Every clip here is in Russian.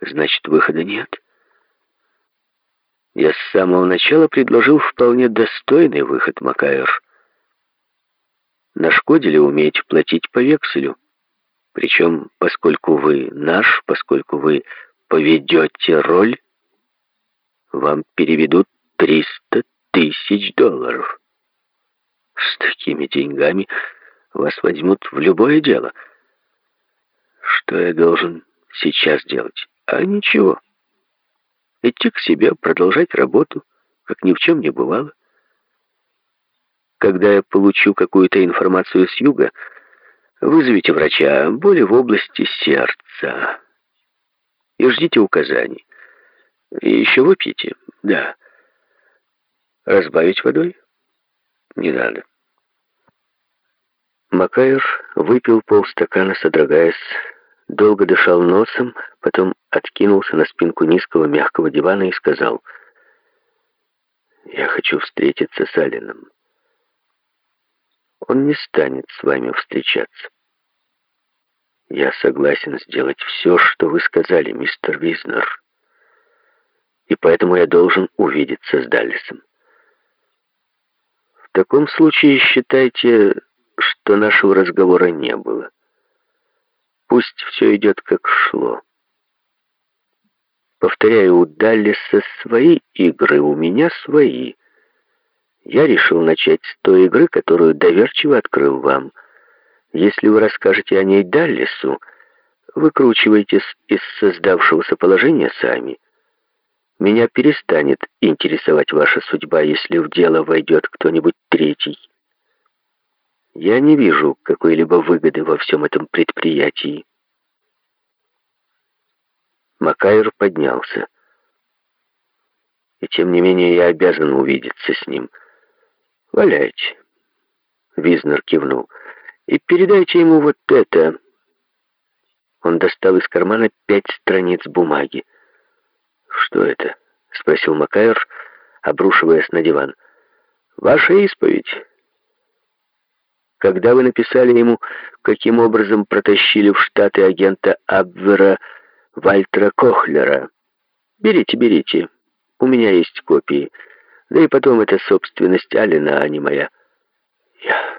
Значит, выхода нет. Я с самого начала предложил вполне достойный выход, Макайр. Нашкодили умеете платить по векселю. Причем, поскольку вы наш, поскольку вы поведете роль, вам переведут 300 тысяч долларов. С такими деньгами вас возьмут в любое дело. Что я должен сейчас делать? А ничего. Идти к себе, продолжать работу, как ни в чем не бывало. Когда я получу какую-то информацию с юга, вызовите врача, боли в области сердца. И ждите указаний. И еще выпьете? Да. Разбавить водой? Не надо. Макайр выпил полстакана, содрогаясь, долго дышал носом, потом откинулся на спинку низкого мягкого дивана и сказал, «Я хочу встретиться с Алином. Он не станет с вами встречаться. Я согласен сделать все, что вы сказали, мистер Визнер, и поэтому я должен увидеться с Даллисом. В таком случае считайте, что нашего разговора не было. Пусть все идет как шло. Повторяю, у Даллиса свои игры, у меня свои. Я решил начать с той игры, которую доверчиво открыл вам. Если вы расскажете о ней Даллису, выкручивайтесь из создавшегося положения сами. Меня перестанет интересовать ваша судьба, если в дело войдет кто-нибудь третий. Я не вижу какой-либо выгоды во всем этом предприятии. Макайр поднялся. И тем не менее я обязан увидеться с ним. Валяйте. Визнер кивнул. И передайте ему вот это. Он достал из кармана пять страниц бумаги. «Что это?» — спросил Макайр, обрушиваясь на диван. «Ваша исповедь. Когда вы написали ему, каким образом протащили в Штаты агента Абвера Вальтера Кохлера. Берите, берите. У меня есть копии. Да и потом это собственность Алина, а не моя. Я...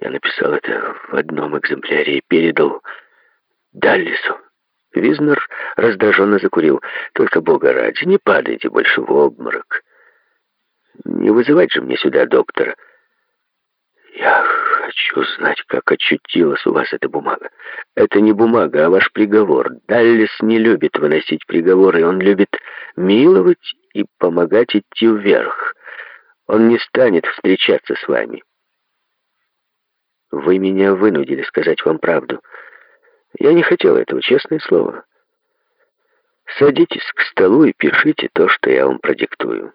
Я написал это в одном экземпляре и передал Даллису. Визнер раздраженно закурил. «Только, Бога ради, не падайте больше в обморок. Не вызывать же мне сюда доктора». «Я хочу знать, как очутилась у вас эта бумага. Это не бумага, а ваш приговор. Даллис не любит выносить приговоры, он любит миловать и помогать идти вверх. Он не станет встречаться с вами. Вы меня вынудили сказать вам правду. Я не хотел этого, честное слово. Садитесь к столу и пишите то, что я вам продиктую.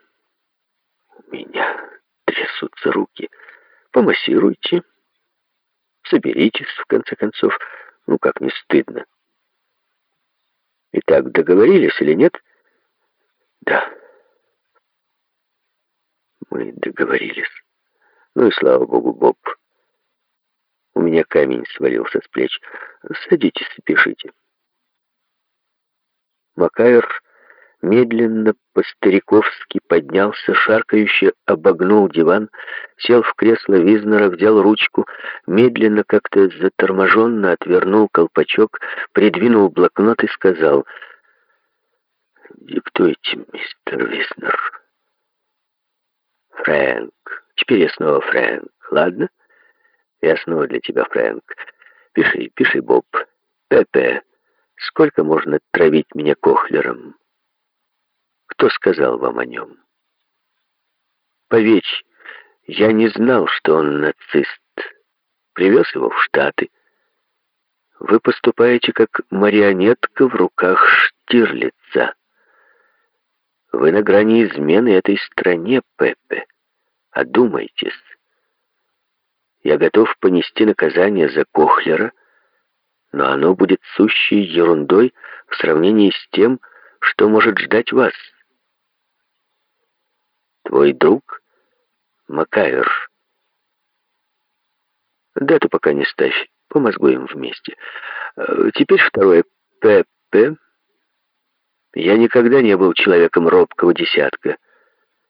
У меня трясутся руки. Помассируйте. Соберитесь, в конце концов. Ну, как не стыдно. Итак, договорились или нет? Да. Мы договорились. Ну и слава богу, Боб. У меня камень свалился с плеч. Садитесь пишите. Макайр медленно по-стариковски поднялся, шаркающе обогнул диван, сел в кресло Визнера, взял ручку, медленно, как-то заторможенно отвернул колпачок, придвинул блокнот и сказал «Диктуйте, мистер Визнер». «Фрэнк. Теперь я снова Фрэнк. Ладно? Я снова для тебя, Фрэнк. Пиши, пиши, Боб. Пепе. Сколько можно травить меня кохлером?» Кто сказал вам о нем? Поверь, я не знал, что он нацист. Привез его в Штаты. Вы поступаете как марионетка в руках Штирлица. Вы на грани измены этой стране, Пепе. Одумайтесь. Я готов понести наказание за Кохлера, но оно будет сущей ерундой в сравнении с тем, что может ждать вас. Твой друг Макайр. Дату пока не ставь, помозгуем вместе. Э, теперь второе ПП. Я никогда не был человеком робкого десятка.